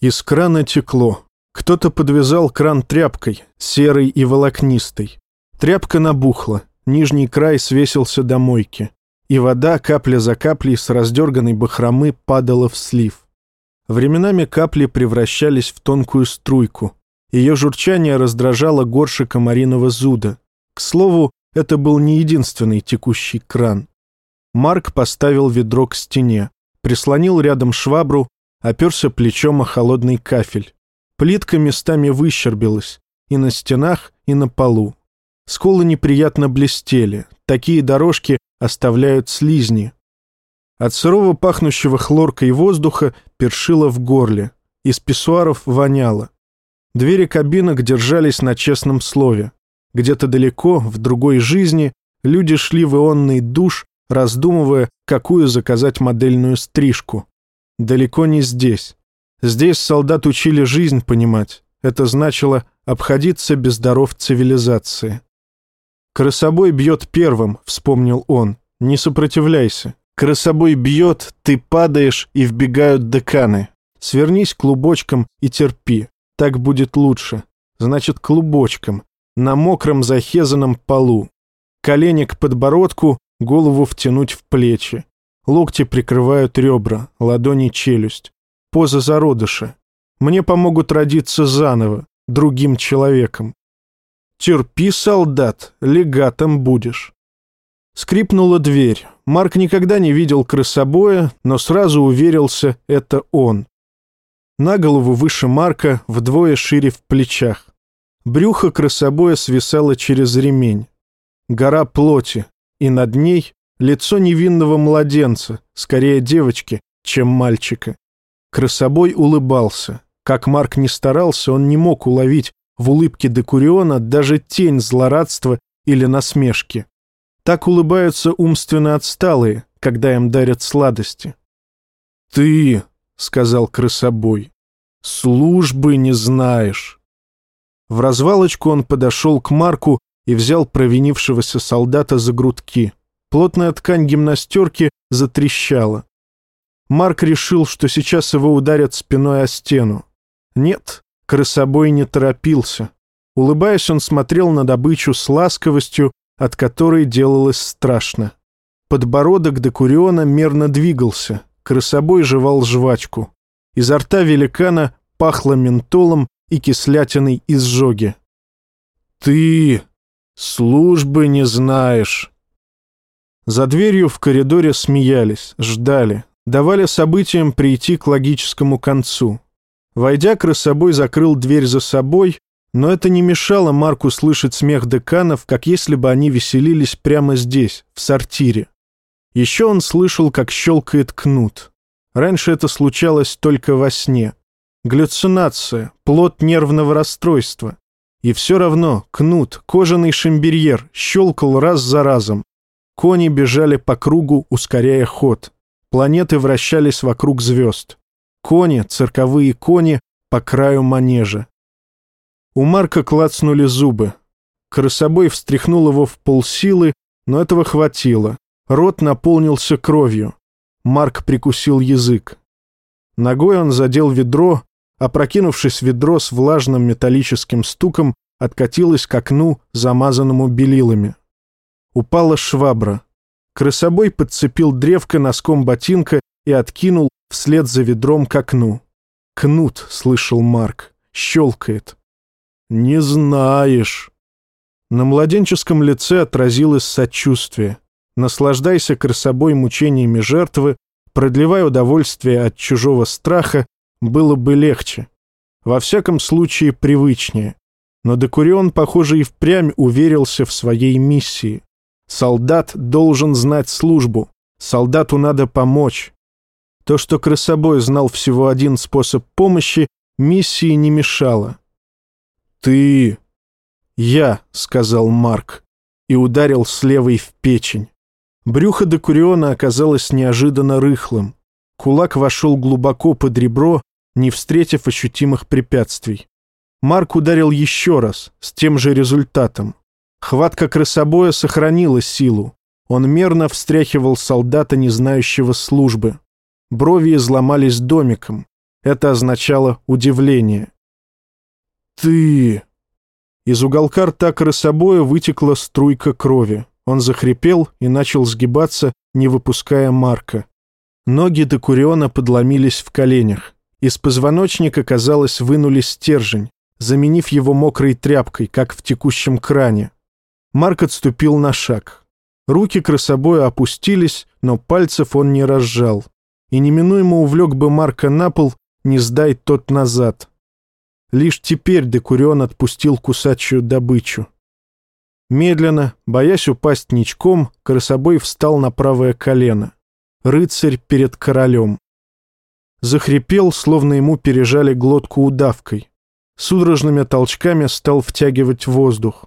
Из крана текло. Кто-то подвязал кран тряпкой, серой и волокнистой. Тряпка набухла, нижний край свесился до мойки, и вода, капля за каплей с раздерганной бахромы, падала в слив. Временами капли превращались в тонкую струйку. Ее журчание раздражало горше комариного зуда. К слову, это был не единственный текущий кран. Марк поставил ведро к стене, прислонил рядом швабру, оперся плечом о холодный кафель. Плитка местами выщербилась и на стенах, и на полу. Сколы неприятно блестели, такие дорожки оставляют слизни. От сырого пахнущего хлоркой воздуха першило в горле, из писсуаров воняло. Двери кабинок держались на честном слове. Где-то далеко, в другой жизни, люди шли в ионный душ, раздумывая, какую заказать модельную стрижку. Далеко не здесь. Здесь солдат учили жизнь понимать. Это значило обходиться без даров цивилизации. «Крысобой бьет первым», — вспомнил он. «Не сопротивляйся. Крысобой бьет, ты падаешь, и вбегают деканы. Свернись клубочком и терпи. Так будет лучше. Значит, клубочком. На мокром захезанном полу. Колени к подбородку, голову втянуть в плечи. Локти прикрывают ребра, ладони челюсть. Поза зародыша. Мне помогут родиться заново, другим человеком. Терпи, солдат, легатом будешь. Скрипнула дверь. Марк никогда не видел крысобоя, но сразу уверился, это он. На голову выше Марка, вдвое шире в плечах. Брюхо крысобоя свисало через ремень. Гора плоти, и над ней Лицо невинного младенца, скорее девочки, чем мальчика. Красобой улыбался. Как Марк не старался, он не мог уловить в улыбке Декуриона даже тень злорадства или насмешки. Так улыбаются умственно отсталые, когда им дарят сладости. «Ты», — сказал крысобой, — «службы не знаешь». В развалочку он подошел к Марку и взял провинившегося солдата за грудки. Плотная ткань гимнастерки затрещала. Марк решил, что сейчас его ударят спиной о стену. Нет, крысобой не торопился. Улыбаясь, он смотрел на добычу с ласковостью, от которой делалось страшно. Подбородок Декуриона мерно двигался, крысобой жевал жвачку. Изо рта великана пахло ментолом и кислятиной изжоги. «Ты службы не знаешь», за дверью в коридоре смеялись, ждали, давали событиям прийти к логическому концу. Войдя, крысобой закрыл дверь за собой, но это не мешало Марку слышать смех деканов, как если бы они веселились прямо здесь, в сортире. Еще он слышал, как щелкает кнут. Раньше это случалось только во сне. Галлюцинация, плод нервного расстройства. И все равно кнут, кожаный шамберьер, щелкал раз за разом, Кони бежали по кругу, ускоряя ход. Планеты вращались вокруг звезд. Кони, цирковые кони, по краю манежа. У Марка клацнули зубы. Крысобой встряхнул его в полсилы, но этого хватило. Рот наполнился кровью. Марк прикусил язык. Ногой он задел ведро, опрокинувшись ведро с влажным металлическим стуком, откатилось к окну, замазанному белилами. Упала швабра. Крысобой подцепил древко носком ботинка и откинул вслед за ведром к окну. «Кнут», — слышал Марк, — щелкает. «Не знаешь». На младенческом лице отразилось сочувствие. Наслаждайся красобой мучениями жертвы, продлевая удовольствие от чужого страха, было бы легче. Во всяком случае, привычнее. Но Декурион, похоже, и впрямь уверился в своей миссии. Солдат должен знать службу. Солдату надо помочь. То, что крысобой знал всего один способ помощи, миссии не мешало. «Ты...» «Я», — сказал Марк, и ударил с левой в печень. Брюхо Декуриона оказалось неожиданно рыхлым. Кулак вошел глубоко под ребро, не встретив ощутимых препятствий. Марк ударил еще раз, с тем же результатом. Хватка крысобоя сохранила силу. Он мерно встряхивал солдата, не знающего службы. Брови изломались домиком. Это означало удивление. «Ты...» Из уголка рта крысобоя вытекла струйка крови. Он захрипел и начал сгибаться, не выпуская Марка. Ноги Декуриона подломились в коленях. Из позвоночника, казалось, вынули стержень, заменив его мокрой тряпкой, как в текущем кране. Марк отступил на шаг. Руки крысобоя опустились, но пальцев он не разжал. И неминуемо увлек бы Марка на пол, не сдай тот назад. Лишь теперь Декурион отпустил кусачую добычу. Медленно, боясь упасть ничком, крысобой встал на правое колено. Рыцарь перед королем. Захрипел, словно ему пережали глотку удавкой. Судорожными толчками стал втягивать воздух.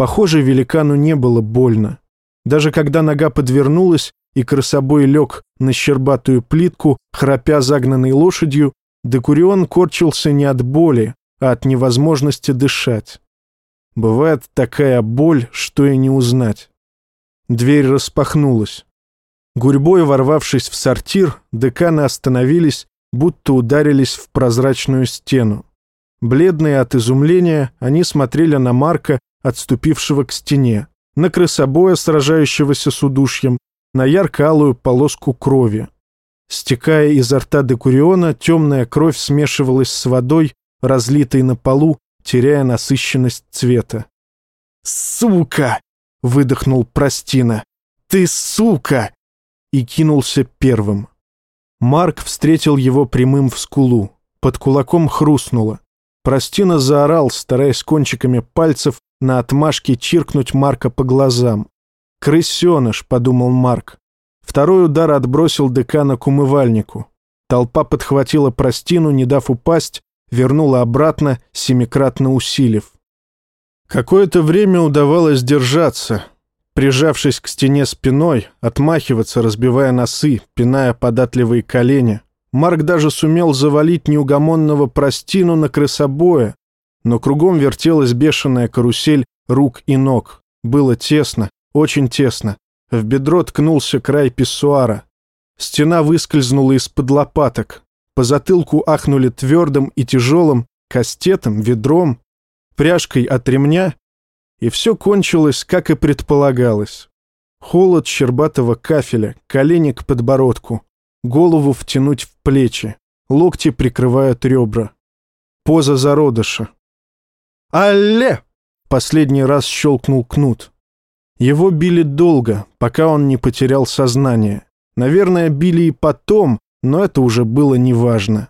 Похоже, великану не было больно. Даже когда нога подвернулась, и крысобой лег на щербатую плитку, храпя загнанной лошадью, Декурион корчился не от боли, а от невозможности дышать. Бывает такая боль, что и не узнать. Дверь распахнулась. Гурьбой ворвавшись в сортир, деканы остановились, будто ударились в прозрачную стену. Бледные от изумления, они смотрели на Марка, отступившего к стене, на крысобоя, сражающегося с удушьем, на ярко-алую полоску крови. Стекая изо рта Декуриона, темная кровь смешивалась с водой, разлитой на полу, теряя насыщенность цвета. «Сука!» — выдохнул Простина. «Ты сука!» И кинулся первым. Марк встретил его прямым в скулу. Под кулаком хрустнуло. Простина заорал, стараясь кончиками пальцев на отмашке чиркнуть Марка по глазам. «Крысеныш», — подумал Марк. Второй удар отбросил декана к умывальнику. Толпа подхватила Простину, не дав упасть, вернула обратно, семикратно усилив. Какое-то время удавалось держаться, прижавшись к стене спиной, отмахиваться, разбивая носы, пиная податливые колени. Марк даже сумел завалить неугомонного простину на крысобоя, но кругом вертелась бешеная карусель рук и ног. Было тесно, очень тесно. В бедро ткнулся край писсуара. Стена выскользнула из-под лопаток. По затылку ахнули твердым и тяжелым кастетом, ведром, пряжкой от ремня, и все кончилось, как и предполагалось. Холод щербатого кафеля, колени к подбородку, голову втянуть в плечи, локти прикрывают ребра. Поза зародыша. «Алле!» — последний раз щелкнул кнут. Его били долго, пока он не потерял сознание. Наверное, били и потом, но это уже было неважно.